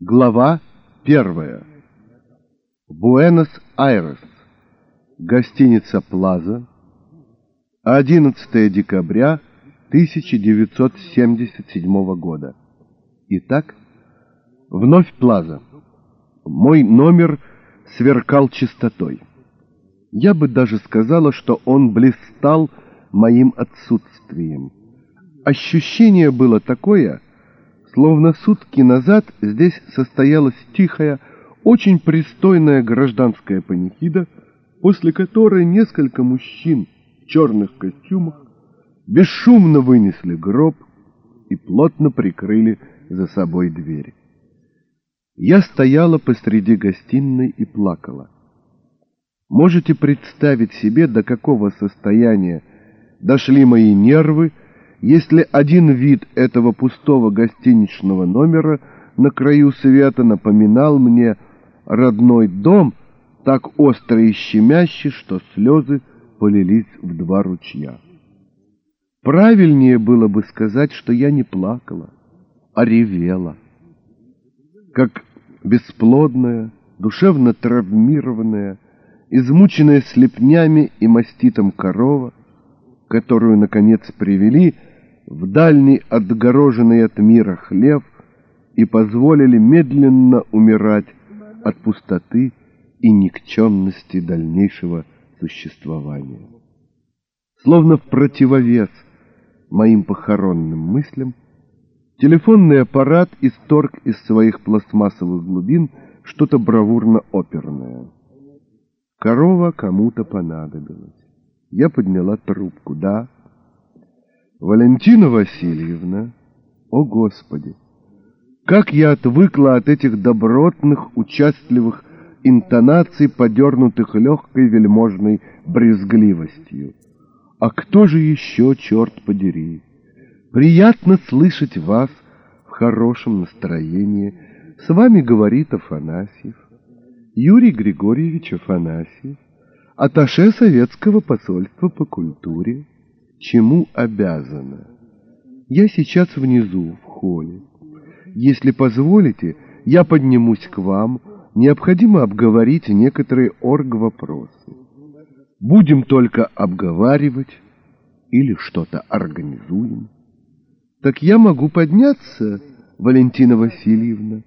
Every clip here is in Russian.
Глава первая. Буэнос-Айрес. Гостиница «Плаза». 11 декабря 1977 года. Итак, вновь «Плаза». Мой номер сверкал чистотой. Я бы даже сказала, что он блистал моим отсутствием. Ощущение было такое, словно сутки назад здесь состоялась тихая, очень пристойная гражданская панихида, после которой несколько мужчин в черных костюмах бесшумно вынесли гроб и плотно прикрыли за собой двери. Я стояла посреди гостиной и плакала. Можете представить себе, до какого состояния дошли мои нервы, если один вид этого пустого гостиничного номера на краю света напоминал мне родной дом, так остро и щемяще, что слезы полились в два ручья. Правильнее было бы сказать, что я не плакала, а ревела. Как бесплодная, душевно травмированная, измученная слепнями и маститом корова, которую, наконец, привели в дальний отгороженный от мира хлев и позволили медленно умирать от пустоты и никчемности дальнейшего существования. Словно в противовес моим похоронным мыслям, телефонный аппарат исторг из своих пластмассовых глубин что-то бравурно-оперное. Корова кому-то понадобилась. Я подняла трубку. Да. Валентина Васильевна. О, Господи! Как я отвыкла от этих добротных, участливых интонаций, подернутых легкой вельможной брезгливостью. А кто же еще, черт подери? Приятно слышать вас в хорошем настроении. С вами говорит Афанасьев. Юрий Григорьевич Афанасьев аташе советского посольства по культуре. Чему обязана? Я сейчас внизу, в холле. Если позволите, я поднимусь к вам. Необходимо обговорить некоторые орг-вопросы. Будем только обговаривать или что-то организуем. Так я могу подняться, Валентина Васильевна.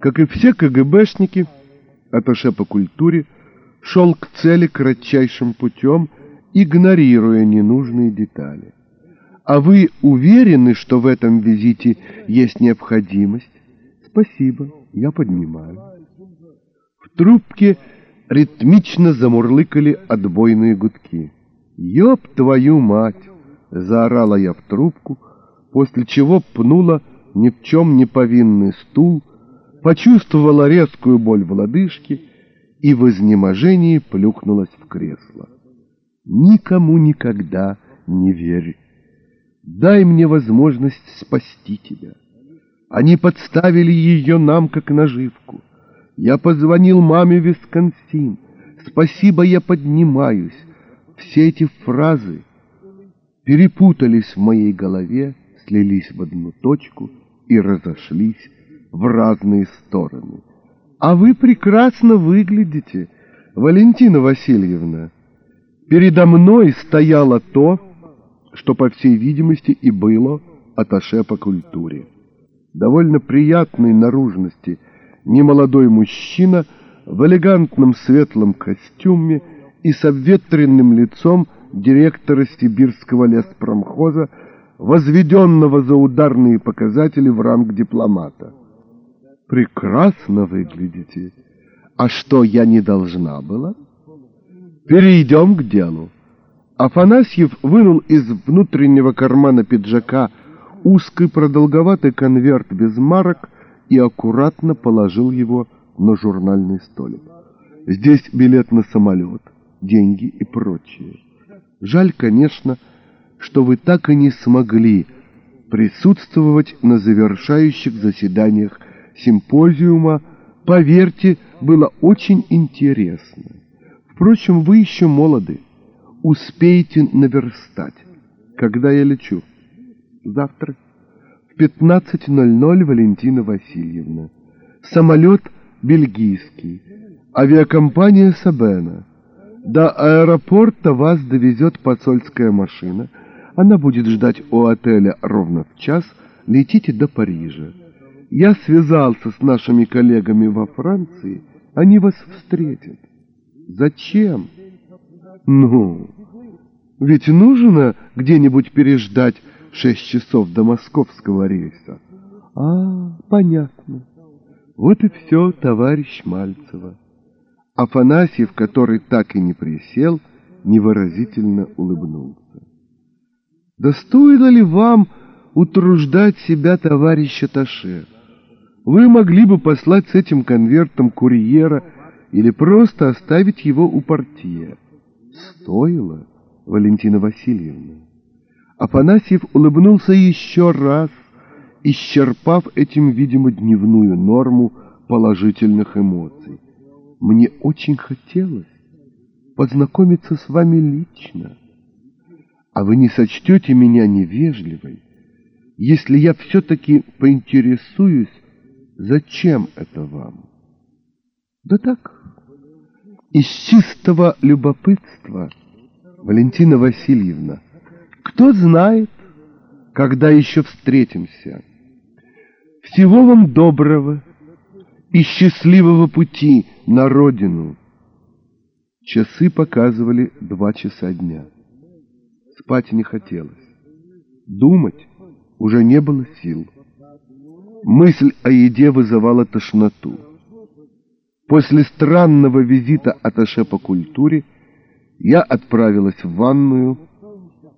Как и все КГБшники, аташе по культуре, шел к цели кратчайшим путем, игнорируя ненужные детали. А вы уверены, что в этом визите есть необходимость? Спасибо, я поднимаю. В трубке ритмично замурлыкали отбойные гудки. «Ёб твою мать!» — заорала я в трубку, после чего пнула ни в чем не повинный стул, почувствовала резкую боль в лодыжке и в изнеможении плюхнулась в кресло. Никому никогда не верь. Дай мне возможность спасти тебя. Они подставили ее нам, как наживку. Я позвонил маме в Висконсин. Спасибо, я поднимаюсь. Все эти фразы перепутались в моей голове, слились в одну точку и разошлись в разные стороны. А вы прекрасно выглядите, Валентина Васильевна. Передо мной стояло то, что, по всей видимости, и было аташе по культуре. Довольно приятной наружности немолодой мужчина в элегантном светлом костюме и с обветренным лицом директора сибирского леспромхоза, возведенного за ударные показатели в ранг дипломата. Прекрасно выглядите. А что, я не должна была? Перейдем к делу. Афанасьев вынул из внутреннего кармана пиджака узкий продолговатый конверт без марок и аккуратно положил его на журнальный столик. Здесь билет на самолет, деньги и прочее. Жаль, конечно, что вы так и не смогли присутствовать на завершающих заседаниях симпозиума, поверьте, было очень интересно. Впрочем, вы еще молоды. Успеете наверстать. Когда я лечу? Завтра. В 15.00 Валентина Васильевна. Самолет бельгийский, авиакомпания Сабена. До аэропорта вас довезет посольская машина. Она будет ждать у отеля ровно в час. Летите до Парижа. Я связался с нашими коллегами во Франции. Они вас встретят. Зачем? Ну, ведь нужно где-нибудь переждать шесть часов до московского рейса. А, понятно. Вот и все, товарищ Мальцева. Афанасьев, который так и не присел, невыразительно улыбнулся. Да стоило ли вам утруждать себя, товарищ Аташе? Вы могли бы послать с этим конвертом курьера или просто оставить его у портье. Стоило, Валентина Васильевна. Афанасьев улыбнулся еще раз, исчерпав этим, видимо, дневную норму положительных эмоций. Мне очень хотелось познакомиться с вами лично. А вы не сочтете меня невежливой, если я все-таки поинтересуюсь, зачем это вам? Да так, из чистого любопытства, Валентина Васильевна, кто знает, когда еще встретимся. Всего вам доброго и счастливого пути на родину. Часы показывали два часа дня. Спать не хотелось. Думать уже не было сил. Мысль о еде вызывала тошноту. После странного визита Аташе по культуре я отправилась в ванную,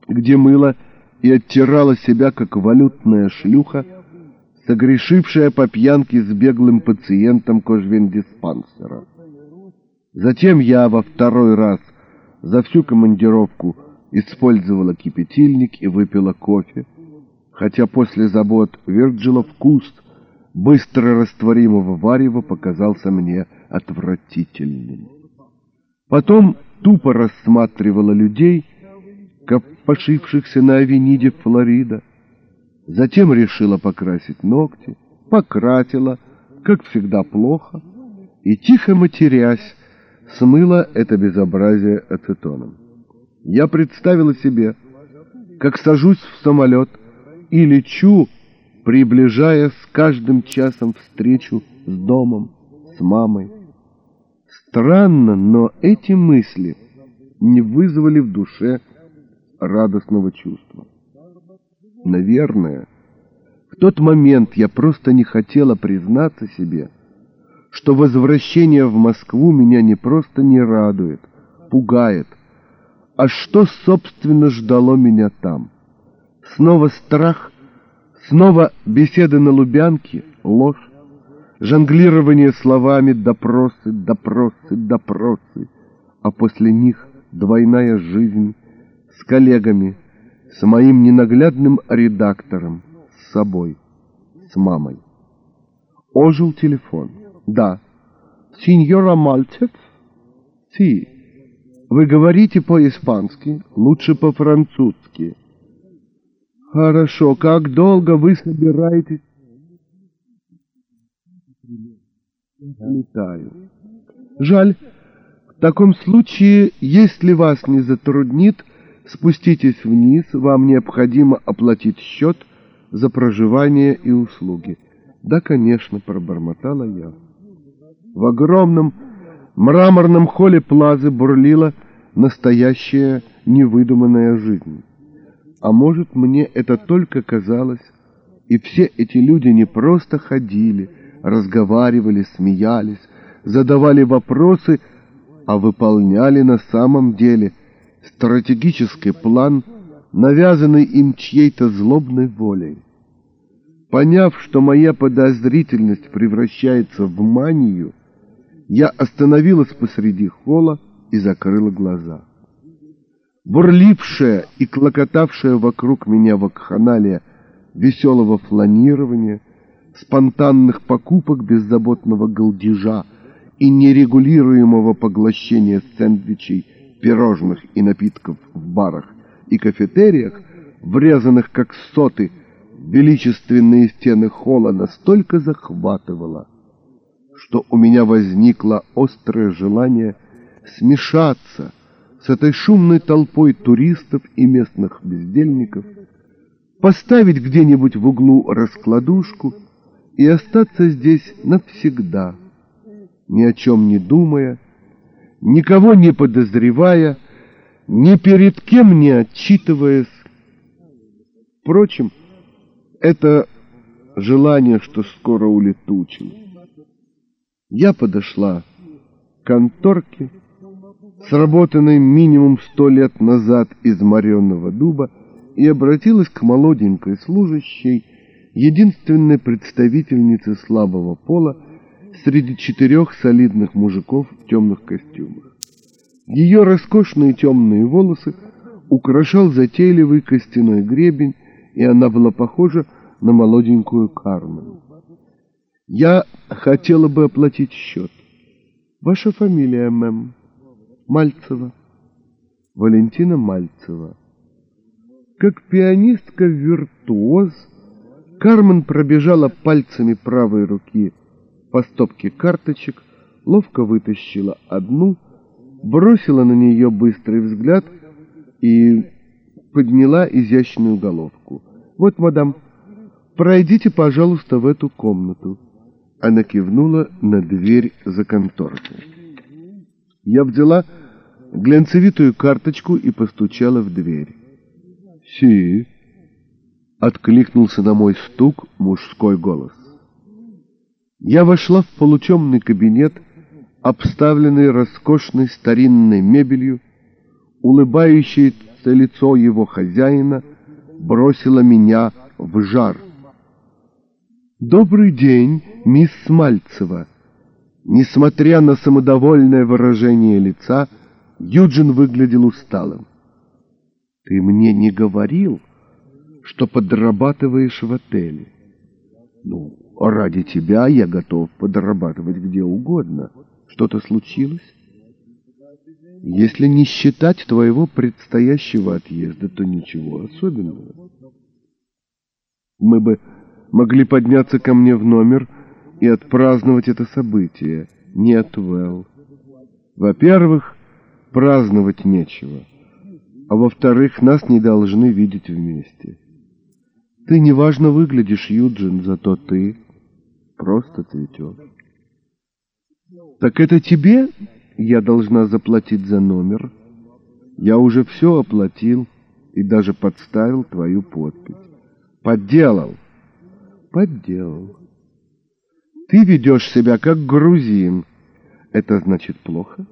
где мыла и оттирала себя, как валютная шлюха, согрешившая по пьянке с беглым пациентом кожвендиспансера. Затем я во второй раз за всю командировку использовала кипятильник и выпила кофе, хотя после забот Вирджила вкус быстро растворимого варева показался мне отвратительным. Потом тупо рассматривала людей, пошившихся на авениде Флорида. Затем решила покрасить ногти, покрасила, как всегда плохо, и, тихо матерясь, смыла это безобразие ацетоном. Я представила себе, как сажусь в самолет и лечу, приближая с каждым часом встречу с домом, с мамой. Странно, но эти мысли не вызвали в душе радостного чувства. Наверное, в тот момент я просто не хотела признаться себе, что возвращение в Москву меня не просто не радует, пугает, а что, собственно, ждало меня там. Снова страх, снова беседы на Лубянке, ложь, жонглирование словами, допросы, допросы, допросы, а после них двойная жизнь с коллегами, с моим ненаглядным редактором, с собой, с мамой. Ожил телефон. Да. Сеньора Мальцев? Си. Вы говорите по-испански, лучше по-французски. Хорошо. Как долго вы собираетесь? Летаю. Жаль. В таком случае, если вас не затруднит, спуститесь вниз, вам необходимо оплатить счет за проживание и услуги. Да, конечно, пробормотала я. В огромном мраморном холле плазы бурлила настоящая невыдуманная жизнь. А может, мне это только казалось, и все эти люди не просто ходили, разговаривали, смеялись, задавали вопросы, а выполняли на самом деле стратегический план, навязанный им чьей-то злобной волей. Поняв, что моя подозрительность превращается в манию, я остановилась посреди холла и закрыла глаза. Бурлившая и клокотавшая вокруг меня вакханалия веселого фланирования, спонтанных покупок беззаботного голдежа и нерегулируемого поглощения сэндвичей, пирожных и напитков в барах и кафетериях, врезанных как соты, величественные стены холла настолько захватывало, что у меня возникло острое желание смешаться с этой шумной толпой туристов и местных бездельников, поставить где-нибудь в углу раскладушку и остаться здесь навсегда, ни о чем не думая, никого не подозревая, ни перед кем не отчитываясь. Впрочем, это желание, что скоро улетучилось. Я подошла к конторке, сработанной минимум сто лет назад из моренного дуба, и обратилась к молоденькой служащей, единственной представительнице слабого пола среди четырех солидных мужиков в темных костюмах. Ее роскошные темные волосы украшал затейливый костяной гребень, и она была похожа на молоденькую Кармен. Я хотела бы оплатить счет. Ваша фамилия, мэм? Мальцева. Валентина Мальцева. Как пианистка-виртуоз, Кармен пробежала пальцами правой руки по стопке карточек, ловко вытащила одну, бросила на нее быстрый взгляд и подняла изящную головку. «Вот, мадам, пройдите, пожалуйста, в эту комнату». Она кивнула на дверь за конторкой. Я взяла глянцевитую карточку и постучала в дверь. «Си!» — откликнулся на мой стук мужской голос. Я вошла в полутемный кабинет, обставленный роскошной старинной мебелью, улыбающееся лицо его хозяина бросило меня в жар. «Добрый день, мисс Мальцева!» Несмотря на самодовольное выражение лица, Юджин выглядел усталым. Ты мне не говорил, что подрабатываешь в отеле? Ну, ради тебя я готов подрабатывать где угодно. Что-то случилось? Если не считать твоего предстоящего отъезда, то ничего особенного. Мы бы могли подняться ко мне в номер и отпраздновать это событие. Нет, Вэл. Во-первых, праздновать нечего а во-вторых, нас не должны видеть вместе. Ты неважно выглядишь, Юджин, зато ты просто цветешь. Так это тебе я должна заплатить за номер? Я уже все оплатил и даже подставил твою подпись. Подделал. Подделал. Ты ведешь себя как грузин. Это значит плохо?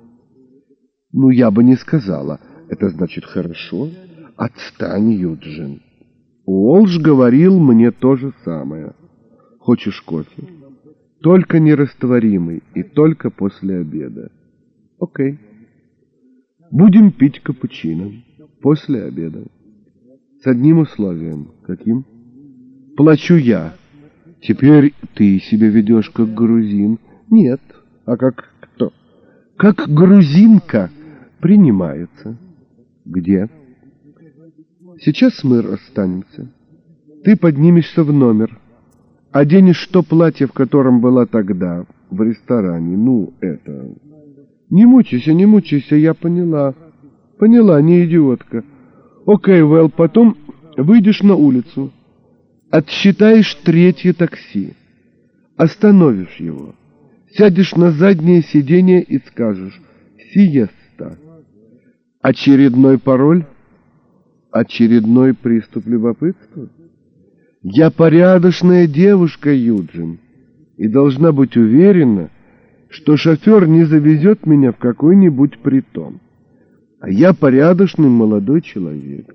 Ну, я бы не сказала. Это значит хорошо? Отстань, Юджин. Уолш говорил мне то же самое. Хочешь кофе? Только нерастворимый и только после обеда. Окей. Будем пить капучино после обеда. С одним условием. Каким? Плачу я. Теперь ты себя ведешь как грузин. Нет. А как кто? Как грузинка принимается. Где? Сейчас мы расстанемся. Ты поднимешься в номер, оденешь то платье, в котором была тогда, в ресторане. Ну, это... Не мучайся, не мучайся, я поняла. Поняла, не идиотка. Окей, Вэл, потом выйдешь на улицу, отсчитаешь третье такси, остановишь его, сядешь на заднее сиденье и скажешь «Сиеста». Очередной пароль? Очередной приступ любопытства? Я порядочная девушка, Юджин, и должна быть уверена, что шофер не завезет меня в какой-нибудь притон. А я порядочный молодой человек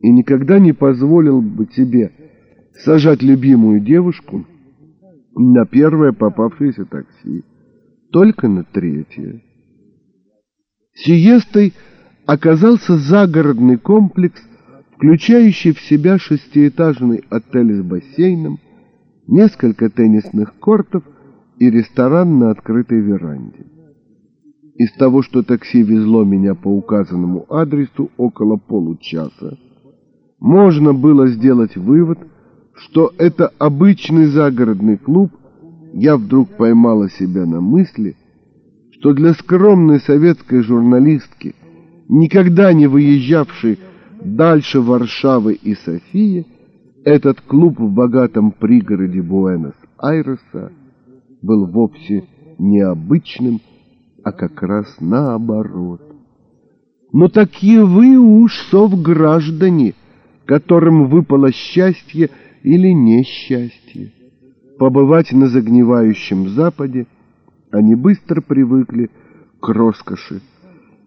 и никогда не позволил бы тебе сажать любимую девушку на первое попавшееся такси, только на третье. Сиестой оказался загородный комплекс, включающий в себя шестиэтажный отель с бассейном, несколько теннисных кортов и ресторан на открытой веранде. Из того, что такси везло меня по указанному адресу около получаса, можно было сделать вывод, что это обычный загородный клуб я вдруг поймала себя на мысли, что для скромной советской журналистки, никогда не выезжавшей дальше Варшавы и Софии, этот клуб в богатом пригороде Буэнос-Айреса был вовсе необычным, а как раз наоборот. Но такие вы уж совграждане, которым выпало счастье или несчастье. Побывать на загнивающем Западе они быстро привыкли к роскоши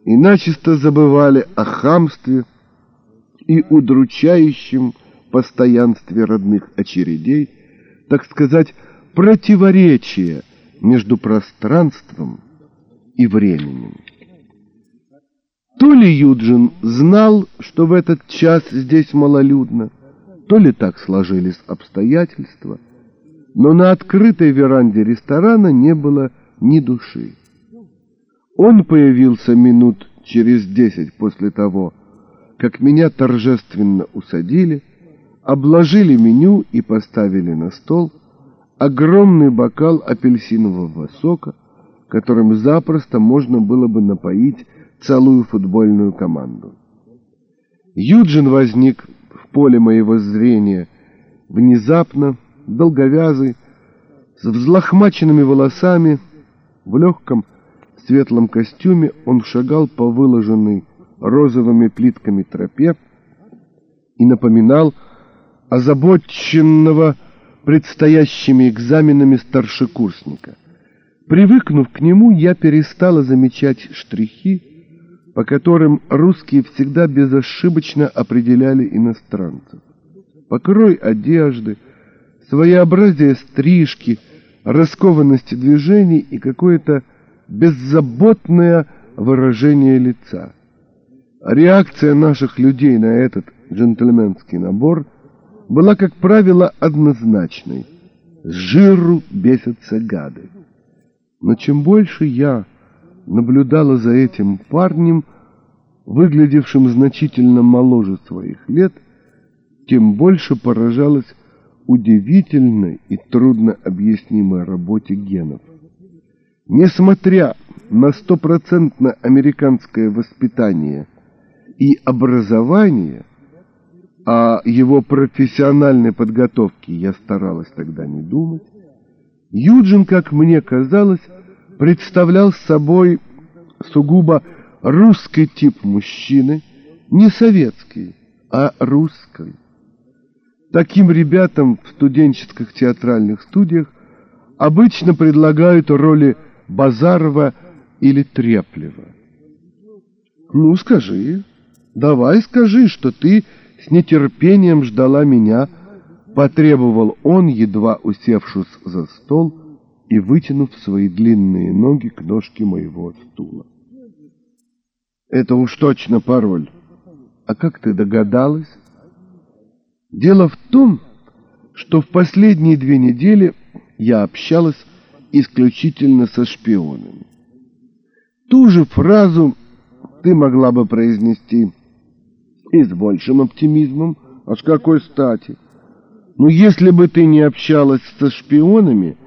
и начисто забывали о хамстве и удручающем постоянстве родных очередей, так сказать, противоречия между пространством и временем. То ли Юджин знал, что в этот час здесь малолюдно, то ли так сложились обстоятельства, но на открытой веранде ресторана не было ни души. Он появился минут через десять после того, как меня торжественно усадили, обложили меню и поставили на стол огромный бокал апельсинового сока, которым запросто можно было бы напоить целую футбольную команду. Юджин возник поле моего зрения внезапно, долговязый, с взлохмаченными волосами, в легком светлом костюме он шагал по выложенной розовыми плитками тропе и напоминал озабоченного предстоящими экзаменами старшекурсника. Привыкнув к нему, я перестала замечать штрихи, по которым русские всегда безошибочно определяли иностранцев. Покрой одежды, своеобразие стрижки, раскованность движений и какое-то беззаботное выражение лица. Реакция наших людей на этот джентльменский набор была, как правило, однозначной. С жиру бесятся гады. Но чем больше я наблюдала за этим парнем, выглядевшим значительно моложе своих лет, тем больше поражалась удивительной и трудно объяснимой работе генов. Несмотря на стопроцентно американское воспитание и образование, о его профессиональной подготовке я старалась тогда не думать, Юджин, как мне казалось, представлял собой сугубо русский тип мужчины, не советский, а русский. Таким ребятам в студенческих театральных студиях обычно предлагают роли Базарова или Треплева. «Ну, скажи, давай скажи, что ты с нетерпением ждала меня», потребовал он, едва усевшись за стол, и вытянув свои длинные ноги к ножке моего стула. Это уж точно пароль. А как ты догадалась? Дело в том, что в последние две недели я общалась исключительно со шпионами. Ту же фразу ты могла бы произнести и с большим оптимизмом, а с какой стати? Но если бы ты не общалась со шпионами,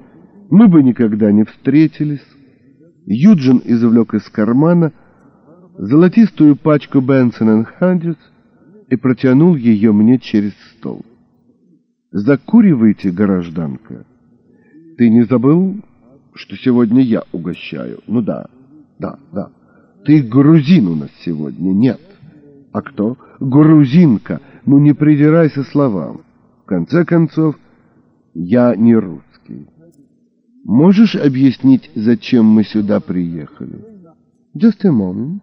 мы бы никогда не встретились. Юджин извлек из кармана золотистую пачку Бенсон Ханджес и протянул ее мне через стол. «Закуривайте, гражданка. Ты не забыл, что сегодня я угощаю? Ну да, да, да. Ты грузин у нас сегодня, нет. А кто? Грузинка. Ну не придирайся словам. В конце концов, я не русский. Можешь объяснить, зачем мы сюда приехали? Just a moment.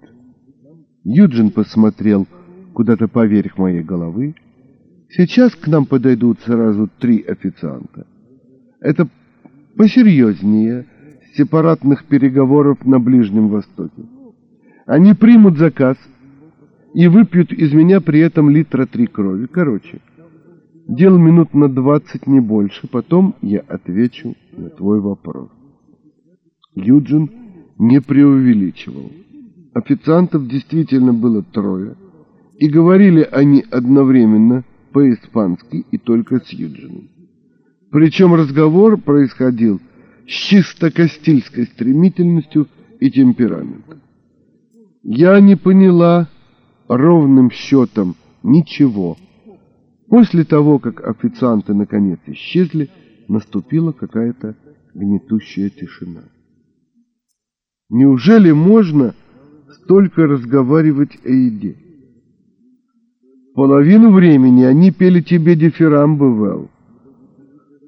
Юджин посмотрел куда-то поверх моей головы. Сейчас к нам подойдут сразу три официанта. Это посерьезнее сепаратных переговоров на Ближнем Востоке. Они примут заказ и выпьют из меня при этом литра три крови. Короче, Дел минут на двадцать, не больше. Потом я отвечу на твой вопрос. Юджин не преувеличивал. Официантов действительно было трое, и говорили они одновременно по-испански и только с Юджином. Причем разговор происходил с чисто кастильской стремительностью и темпераментом. Я не поняла ровным счетом ничего. После того, как официанты наконец исчезли, наступила какая-то гнетущая тишина. Неужели можно столько разговаривать о еде? Половину времени они пели тебе дифирамбы, Вэл.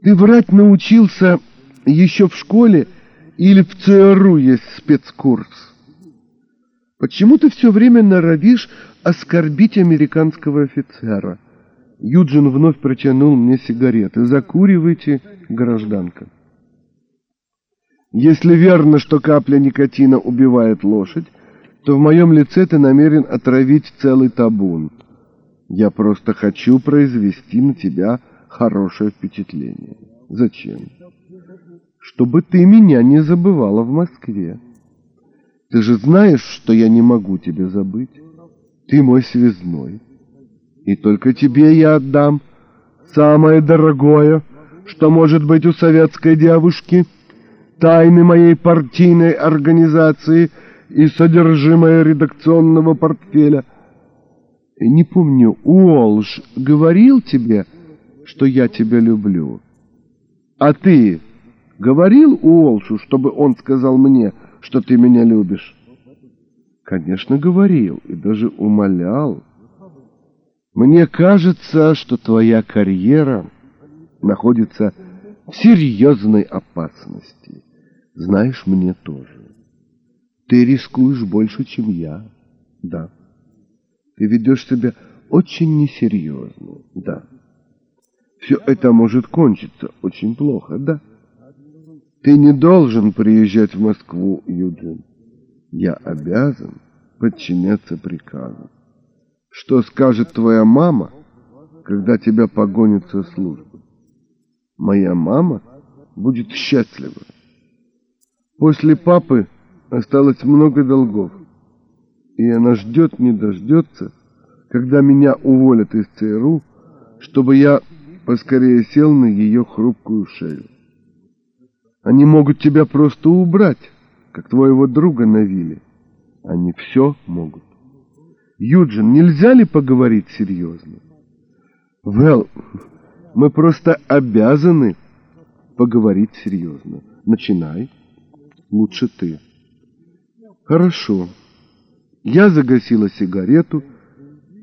Ты врать научился еще в школе или в ЦРУ есть спецкурс? Почему ты все время норовишь оскорбить американского офицера? Юджин вновь протянул мне сигареты. Закуривайте, гражданка. Если верно, что капля никотина убивает лошадь, то в моем лице ты намерен отравить целый табун. Я просто хочу произвести на тебя хорошее впечатление. Зачем? Чтобы ты меня не забывала в Москве. Ты же знаешь, что я не могу тебя забыть. Ты мой связной. И только тебе я отдам самое дорогое, что может быть у советской девушки, тайны моей партийной организации и содержимое редакционного портфеля. Не помню, Уолш говорил тебе, что я тебя люблю. А ты говорил Уолшу, чтобы он сказал мне, что ты меня любишь? Конечно, говорил и даже умолял. Мне кажется, что твоя карьера находится в серьезной опасности. Знаешь, мне тоже. Ты рискуешь больше, чем я. Да. Ты ведешь себя очень несерьезно. Да. Все это может кончиться очень плохо. Да. Ты не должен приезжать в Москву, Юджин. Я обязан подчиняться приказу. Что скажет твоя мама, когда тебя погонят со службы? Моя мама будет счастлива. После папы осталось много долгов, и она ждет, не дождется, когда меня уволят из ЦРУ, чтобы я поскорее сел на ее хрупкую шею. Они могут тебя просто убрать, как твоего друга на вилле. Они все могут. Юджин, нельзя ли поговорить серьезно? Вэл, мы просто обязаны поговорить серьезно. Начинай. Лучше ты. Хорошо. Я загасила сигарету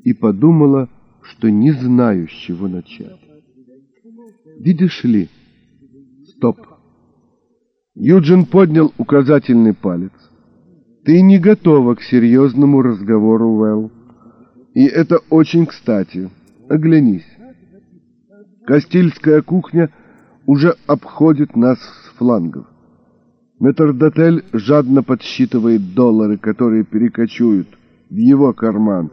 и подумала, что не знаю, с чего начать. Видишь ли? Стоп. Юджин поднял указательный палец. Ты не готова к серьезному разговору, Вэл. И это очень кстати. Оглянись. Кастильская кухня уже обходит нас с флангов. Метрдотель жадно подсчитывает доллары, которые перекочуют в его карман.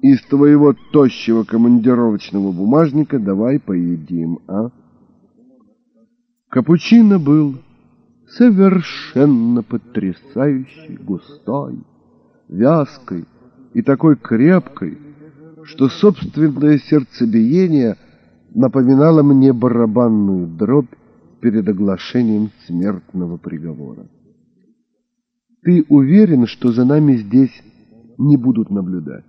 Из твоего тощего командировочного бумажника давай поедим, а? Капучино был совершенно потрясающей, густой, вязкой и такой крепкой, что собственное сердцебиение напоминало мне барабанную дробь перед оглашением смертного приговора. Ты уверен, что за нами здесь не будут наблюдать?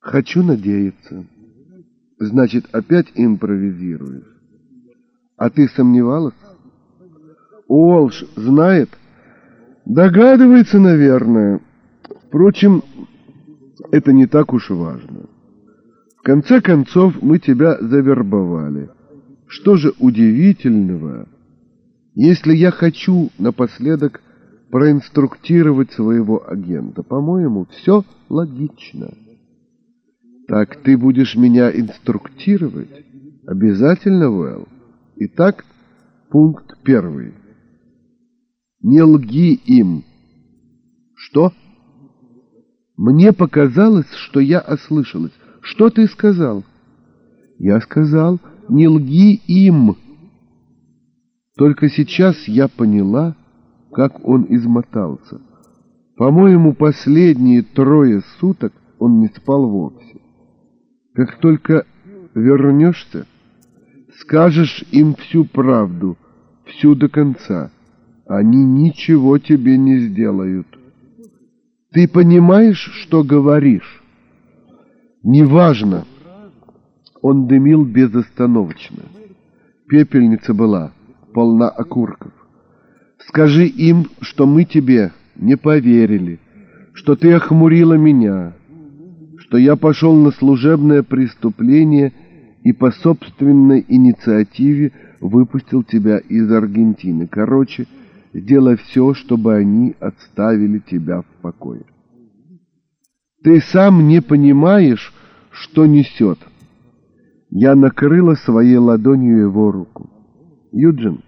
Хочу надеяться. Значит, опять импровизируешь. А ты сомневалась? Уолш знает? Догадывается, наверное. Впрочем, это не так уж важно. В конце концов, мы тебя завербовали. Что же удивительного, если я хочу напоследок проинструктировать своего агента? По-моему, все логично. Так ты будешь меня инструктировать? Обязательно, Уэлл? Итак, пункт первый. Не лги им. Что? Мне показалось, что я ослышалась. Что ты сказал? Я сказал, не лги им. Только сейчас я поняла, как он измотался. По-моему, последние трое суток он не спал вовсе. Как только вернешься, скажешь им всю правду — всю до конца. Они ничего тебе не сделают. Ты понимаешь, что говоришь? Неважно. Он дымил безостановочно. Пепельница была полна окурков. Скажи им, что мы тебе не поверили, что ты охмурила меня, что я пошел на служебное преступление и по собственной инициативе выпустил тебя из Аргентины. Короче, сделай все, чтобы они отставили тебя в покое. Ты сам не понимаешь, что несет. Я накрыла своей ладонью его руку. Юджин,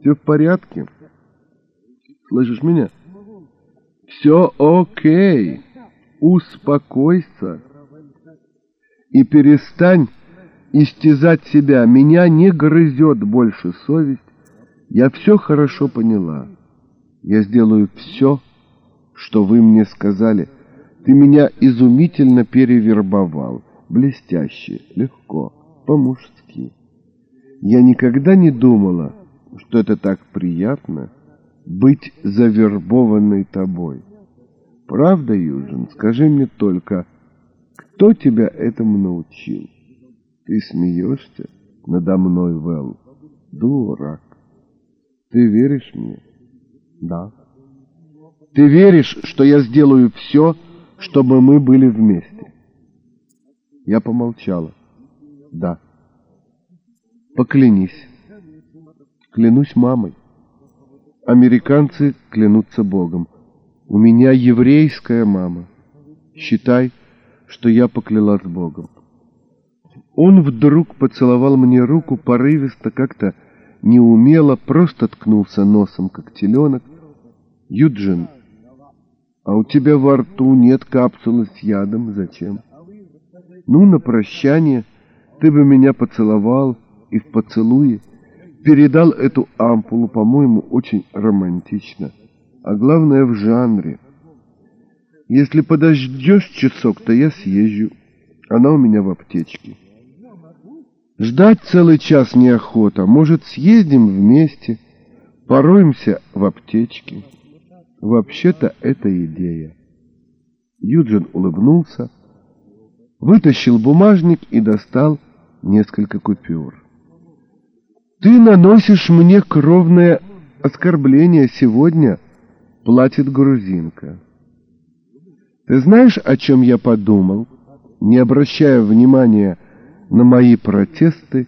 все в порядке? Слышишь меня? Все окей. Успокойся. И перестань истязать себя. Меня не грызет больше совесть. Я все хорошо поняла. Я сделаю все, что вы мне сказали. Ты меня изумительно перевербовал. Блестяще, легко, по-мужски. Я никогда не думала, что это так приятно быть завербованной тобой. Правда, Южин, скажи мне только, кто тебя этому научил? Ты смеешься надо мной, Вэл? Дурак. Ты веришь мне? Да. Ты веришь, что я сделаю все, чтобы мы были вместе? Я помолчала. Да. Поклянись. Клянусь мамой. Американцы клянутся Богом. У меня еврейская мама. Считай, что я поклялась Богом. Он вдруг поцеловал мне руку порывисто, как-то неумело, просто ткнулся носом, как теленок. «Юджин, а у тебя во рту нет капсулы с ядом? Зачем?» «Ну, на прощание ты бы меня поцеловал и в поцелуе передал эту ампулу, по-моему, очень романтично, а главное в жанре. Если подождешь часок, то я съезжу, она у меня в аптечке». Ждать целый час неохота. Может, съездим вместе, пороемся в аптечке. Вообще-то это идея. Юджин улыбнулся, вытащил бумажник и достал несколько купюр. «Ты наносишь мне кровное оскорбление сегодня», — платит грузинка. «Ты знаешь, о чем я подумал?» Не обращая внимания на мои протесты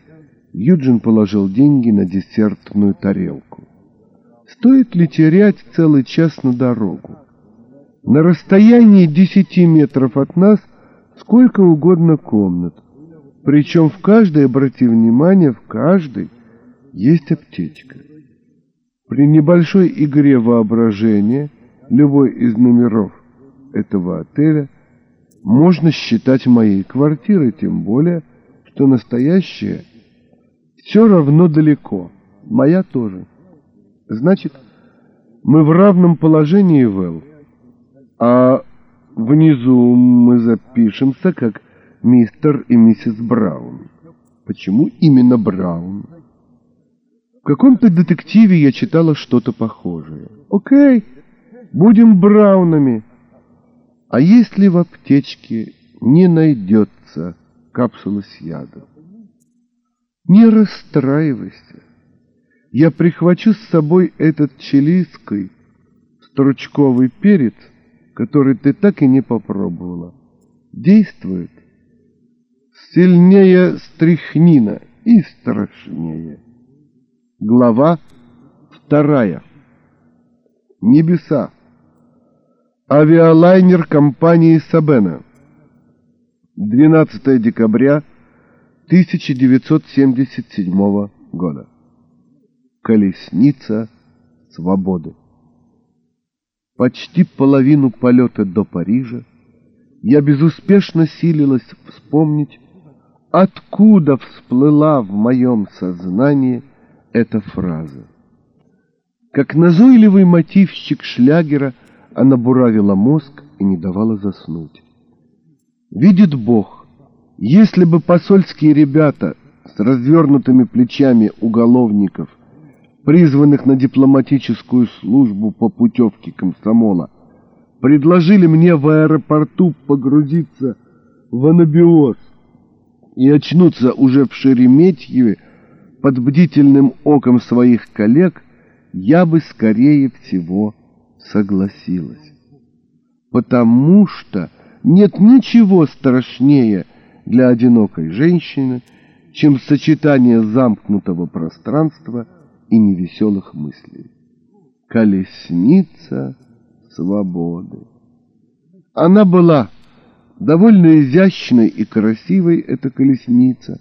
Юджин положил деньги на десертную тарелку. Стоит ли терять целый час на дорогу? На расстоянии десяти метров от нас сколько угодно комнат. Причем в каждой, обрати внимание, в каждой есть аптечка. При небольшой игре воображения любой из номеров этого отеля можно считать моей квартирой, тем более – что настоящее все равно далеко, моя тоже. Значит, мы в равном положении, Вэл, а внизу мы запишемся как мистер и миссис Браун. Почему именно Браун? В каком-то детективе я читала что-то похожее. Окей, будем Браунами. А если в аптечке не найдется капсулы с ядом. Не расстраивайся. Я прихвачу с собой этот чилийский стручковый перец, который ты так и не попробовала. Действует сильнее стрихнина и страшнее. Глава вторая. Небеса. Авиалайнер компании Сабена. 12 декабря 1977 года. Колесница свободы. Почти половину полета до Парижа я безуспешно силилась вспомнить, откуда всплыла в моем сознании эта фраза. Как назойливый мотивщик шлягера она буравила мозг и не давала заснуть. Видит Бог, если бы посольские ребята с развернутыми плечами уголовников призванных на дипломатическую службу по путевке комсомола, предложили мне в аэропорту погрузиться в анабиоз и очнуться уже в Шереметьеве под бдительным оком своих коллег, я бы скорее всего согласилась. Потому что нет ничего страшнее для одинокой женщины, чем сочетание замкнутого пространства и невеселых мыслей. Колесница свободы. Она была довольно изящной и красивой, эта колесница,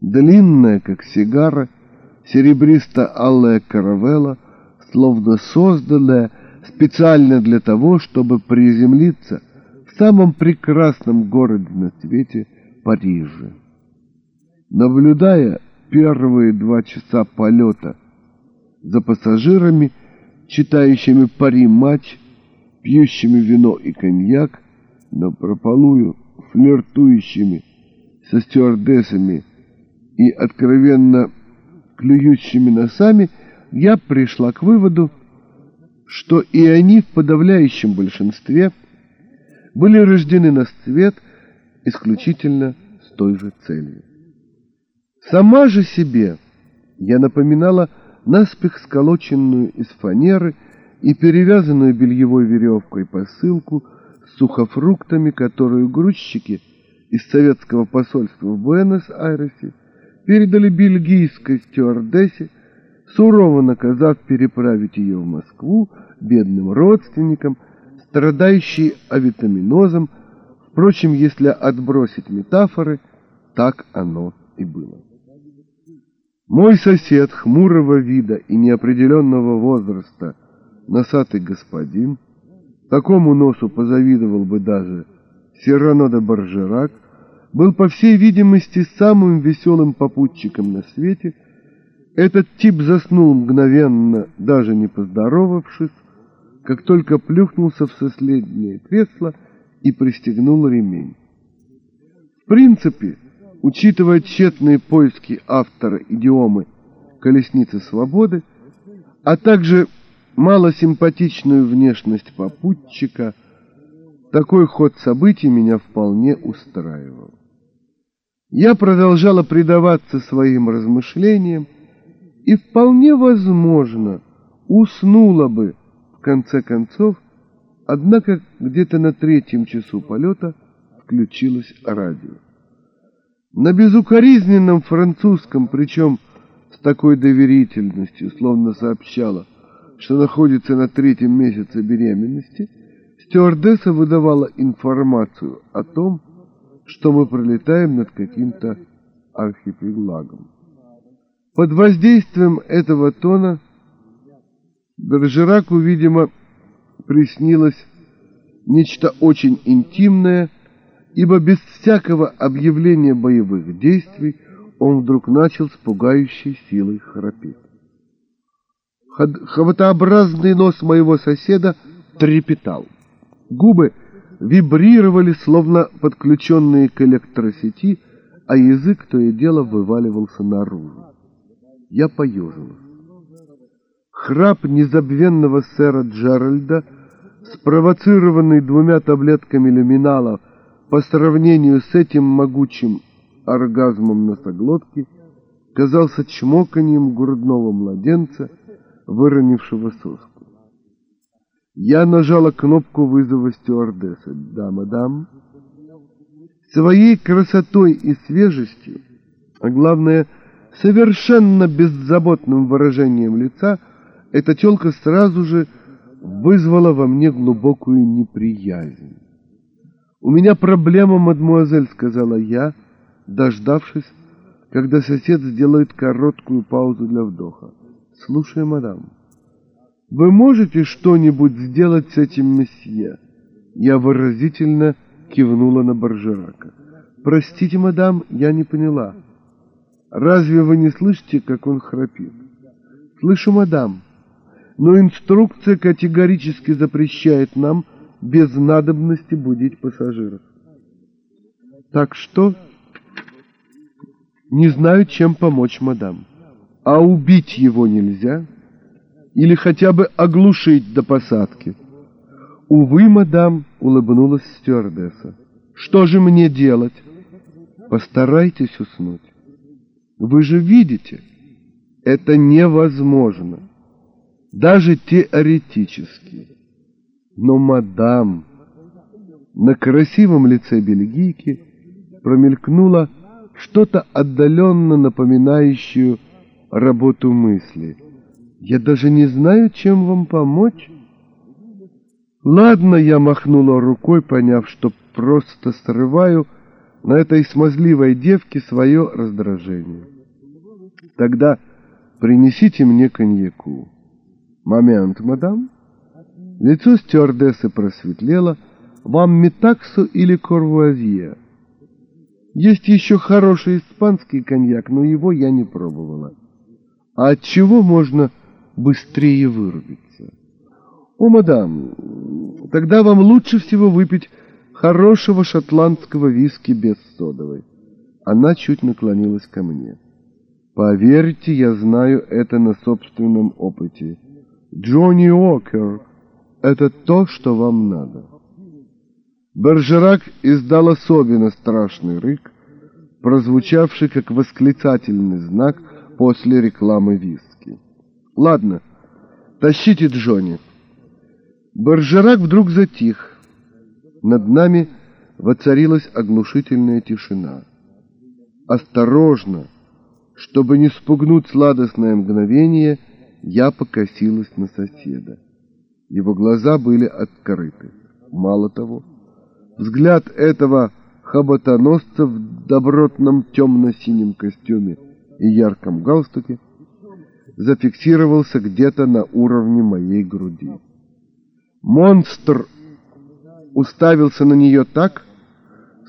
длинная, как сигара, серебристо-алая каравелла, словно созданная специально для того, чтобы приземлиться самом прекрасном городе на свете Париже. Наблюдая первые два часа полета за пассажирами, читающими пари матч, пьющими вино и коньяк, но прополую флиртующими со стюардессами и откровенно клюющими носами, я пришла к выводу, что и они в подавляющем большинстве были рождены на свет исключительно с той же целью. Сама же себе я напоминала наспех сколоченную из фанеры и перевязанную бельевой веревкой посылку с сухофруктами, которую грузчики из советского посольства в Буэнос-Айресе передали бельгийской стюардессе, сурово наказав переправить ее в Москву бедным родственникам, страдающей авитаминозом. Впрочем, если отбросить метафоры, так оно и было. Мой сосед хмурого вида и неопределенного возраста, носатый господин, такому носу позавидовал бы даже Сирано де Баржерак, был, по всей видимости, самым веселым попутчиком на свете. Этот тип заснул мгновенно, даже не поздоровавшись, как только плюхнулся в соседнее кресло и пристегнул ремень. В принципе, учитывая тщетные поиски автора идиомы «Колесница свободы», а также малосимпатичную внешность попутчика, такой ход событий меня вполне устраивал. Я продолжала предаваться своим размышлениям и вполне возможно уснула бы конце концов, однако где-то на третьем часу полета включилось радио. На безукоризненном французском, причем с такой доверительностью, словно сообщала, что находится на третьем месяце беременности, стюардесса выдавала информацию о том, что мы пролетаем над каким-то архипелагом. Под воздействием этого тона Бержераку, видимо, приснилось нечто очень интимное, ибо без всякого объявления боевых действий он вдруг начал с пугающей силой храпеть. Хватообразный нос моего соседа трепетал. Губы вибрировали, словно подключенные к электросети, а язык то и дело вываливался наружу. Я поежилась. Храп незабвенного сэра Джеральда, спровоцированный двумя таблетками люминала по сравнению с этим могучим оргазмом носоглотки, казался чмоканием грудного младенца, выронившего соску. Я нажала кнопку вызова стюардессы. «Да, мадам». Своей красотой и свежестью, а главное, совершенно беззаботным выражением лица, эта телка сразу же вызвала во мне глубокую неприязнь. «У меня проблема, мадмуазель», — сказала я, дождавшись, когда сосед сделает короткую паузу для вдоха. «Слушай, мадам». Вы можете что-нибудь сделать с этим месье? Я выразительно кивнула на Баржерака. Простите, мадам, я не поняла. Разве вы не слышите, как он храпит? Слышу, мадам, но инструкция категорически запрещает нам без надобности будить пассажиров. Так что не знаю, чем помочь, мадам. А убить его нельзя? — или хотя бы оглушить до посадки. Увы, мадам, улыбнулась стюардесса. Что же мне делать? Постарайтесь уснуть. Вы же видите, это невозможно, даже теоретически. Но, мадам, на красивом лице бельгийки промелькнуло что-то отдаленно напоминающее работу мысли. Я даже не знаю, чем вам помочь. Ладно, я махнула рукой, поняв, что просто срываю на этой смазливой девке свое раздражение. Тогда принесите мне коньяку. Момент, мадам. Лицо стюардессы просветлело. Вам метаксу или корвуазье? Есть еще хороший испанский коньяк, но его я не пробовала. А от чего можно быстрее вырубиться? О, мадам, тогда вам лучше всего выпить хорошего шотландского виски без содовой. Она чуть наклонилась ко мне. Поверьте, я знаю это на собственном опыте. Джонни Окер — это то, что вам надо. Бержерак издал особенно страшный рык, прозвучавший как восклицательный знак после рекламы виски. «Ладно, тащите Джонни». Бержерак вдруг затих. Над нами воцарилась оглушительная тишина. Осторожно, чтобы не спугнуть сладостное мгновение, я покосилась на соседа. Его глаза были открыты. Мало того, Взгляд этого хоботоносца в добротном темно-синем костюме и ярком галстуке зафиксировался где-то на уровне моей груди. Монстр уставился на нее так,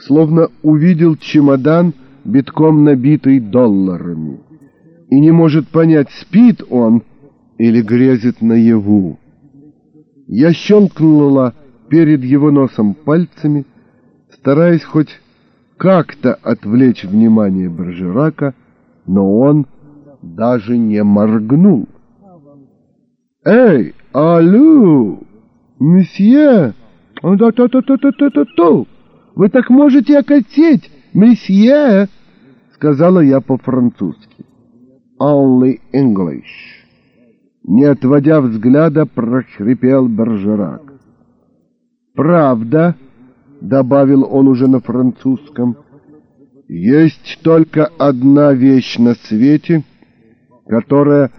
словно увидел чемодан, битком набитый долларами, и не может понять, спит он или грезит наяву. Я щелкнула перед его носом пальцами, стараясь хоть как-то отвлечь внимание Бержерака, но он даже не моргнул. «Эй, алло, месье! Ту-ту-ту-ту-ту-ту! Вы так можете окатить, месье!» — сказала я по-французски. «Only English!» Не отводя взгляда, прохрипел Бержерак. Правда, добавил он уже на французском, есть только одна вещь на свете, которая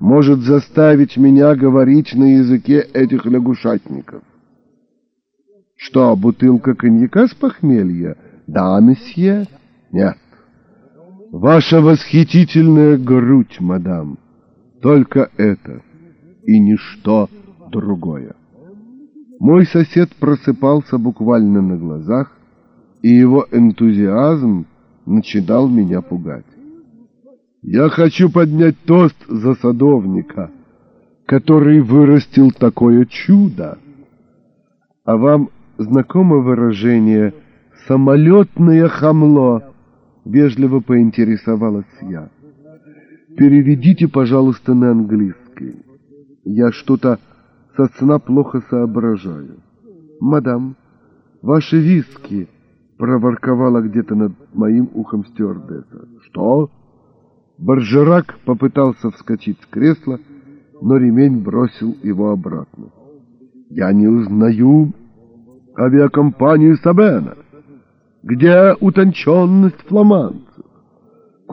может заставить меня говорить на языке этих лягушатников. Что, бутылка коньяка с похмелья? Да, месье? Нет. Ваша восхитительная грудь, мадам. Только это и ничто другое. Мой сосед просыпался буквально на глазах, и его энтузиазм начинал меня пугать. Я хочу поднять тост за садовника, который вырастил такое чудо. А вам знакомо выражение «самолетное хамло»? Вежливо поинтересовалась я. Переведите, пожалуйста, на английский. Я что-то со сна плохо соображаю. «Мадам, ваши виски!» — проворковала где-то над моим ухом стюардесса. «Что?» Баржерак попытался вскочить с кресла, но ремень бросил его обратно. «Я не узнаю авиакомпанию Сабена. Где утонченность фламандцев?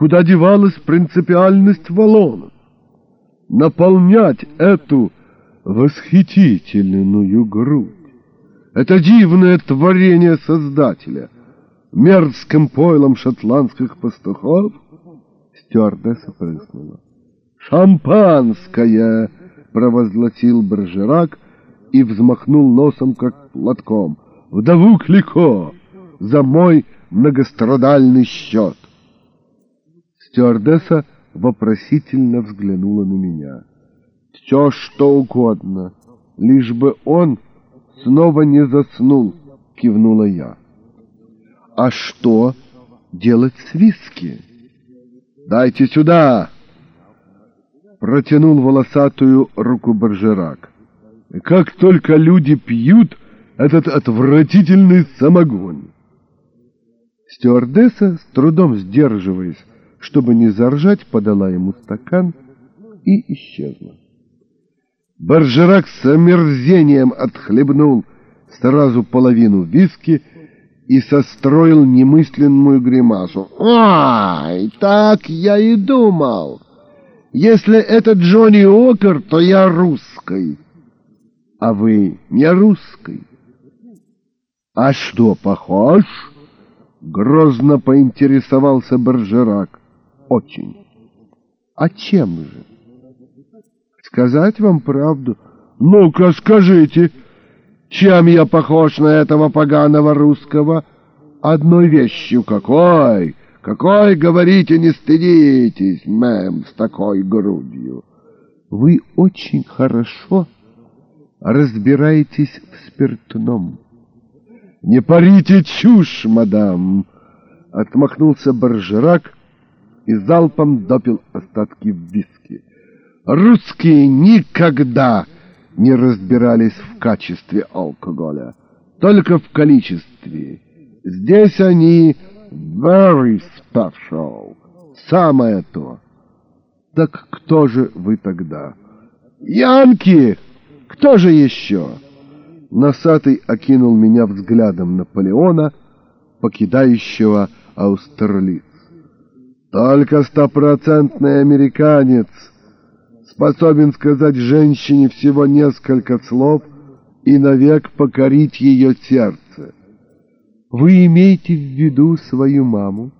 Куда девалась принципиальность валонов? Наполнять эту восхитительную грудь. Это дивное творение Создателя, мерзким пойлом шотландских пастухов. Стюардесса прыснула. «Шампанское!» — провозгласил Бержерак и взмахнул носом, как платком. «Вдову Клико! За мой многострадальный счет!» Стюардесса вопросительно взглянула на меня все что угодно, лишь бы он снова не заснул, кивнула я. А что делать с виски? Дайте сюда! протянул волосатую руку Боржерак. Как только люди пьют этот отвратительный самогон. Стюардесса, с трудом сдерживаясь, чтобы не заржать, подала ему стакан и исчезла. Боржерак с омерзением отхлебнул сразу половину виски и состроил немысленную гримасу. «Ай, так я и думал. Если это Джонни Окер, то я русский. А вы не русский. А что, похож?» Грозно поинтересовался Боржерак. «Очень. А чем же?» «Сказать вам правду?» «Ну-ка, скажите!» Чем я похож на этого поганого русского? Одной вещью какой? Какой, говорите, не стыдитесь, мэм, с такой грудью? Вы очень хорошо разбираетесь в спиртном. Не парите чушь, мадам! Отмахнулся Боржерак и залпом допил остатки виски. Русские никогда не разбирались в качестве алкоголя, только в количестве. Здесь они very special, самое то. Так кто же вы тогда? Янки! Кто же еще? Носатый окинул меня взглядом Наполеона, покидающего Аустерлиц. Только стопроцентный американец — способен сказать женщине всего несколько слов и навек покорить ее сердце. Вы имеете в виду свою маму?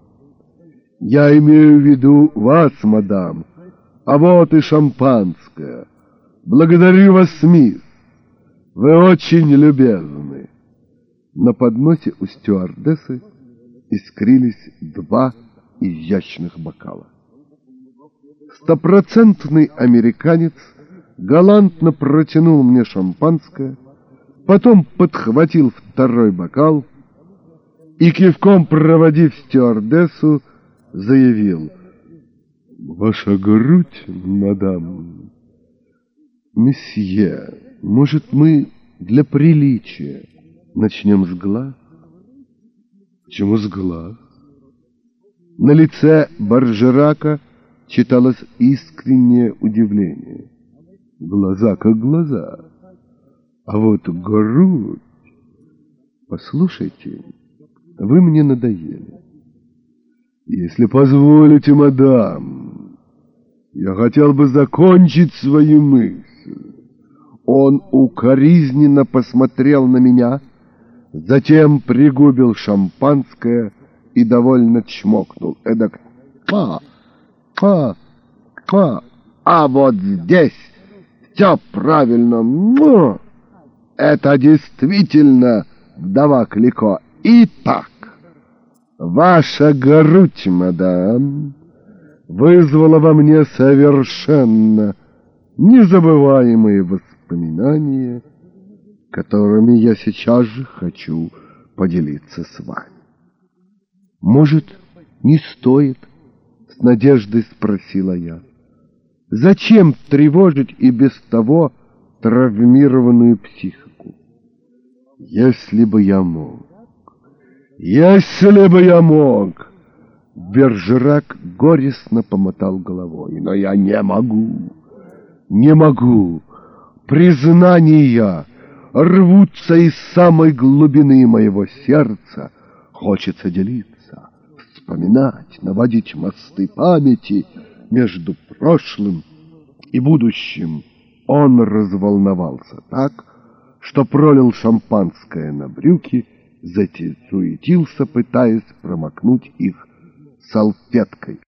Я имею в виду вас, мадам. А вот и шампанское. Благодарю вас, мисс. Вы очень любезны. На подносе у стюардессы искрились два изящных бокала. Стопроцентный американец галантно протянул мне шампанское, потом подхватил второй бокал и, кивком проводив стюардессу, заявил «Ваша грудь, мадам». «Месье, может, мы для приличия начнем с глаз?» «Почему с глаз?» На лице Баржерака – читалось искреннее удивление. Глаза как глаза, а вот грудь... Послушайте, вы мне надоели. Если позволите, мадам, я хотел бы закончить свою мысль. Он укоризненно посмотрел на меня, затем пригубил шампанское и довольно чмокнул. Эдак, па, Ха, ха, а вот здесь все правильно. Му! Это действительно вдова Клико. Итак, ваша грудь, мадам, вызвала во мне совершенно незабываемые воспоминания, которыми я сейчас же хочу поделиться с вами. Может, не стоит с надеждой спросила я. Зачем тревожить и без того травмированную психику? Если бы я мог, если бы я мог... Бержерак горестно помотал головой. Но я не могу, не могу. Признания рвутся из самой глубины моего сердца. Хочется делиться вспоминать, наводить мосты памяти между прошлым и будущим. Он разволновался так, что пролил шампанское на брюки, затем суетился, пытаясь промокнуть их салфеткой.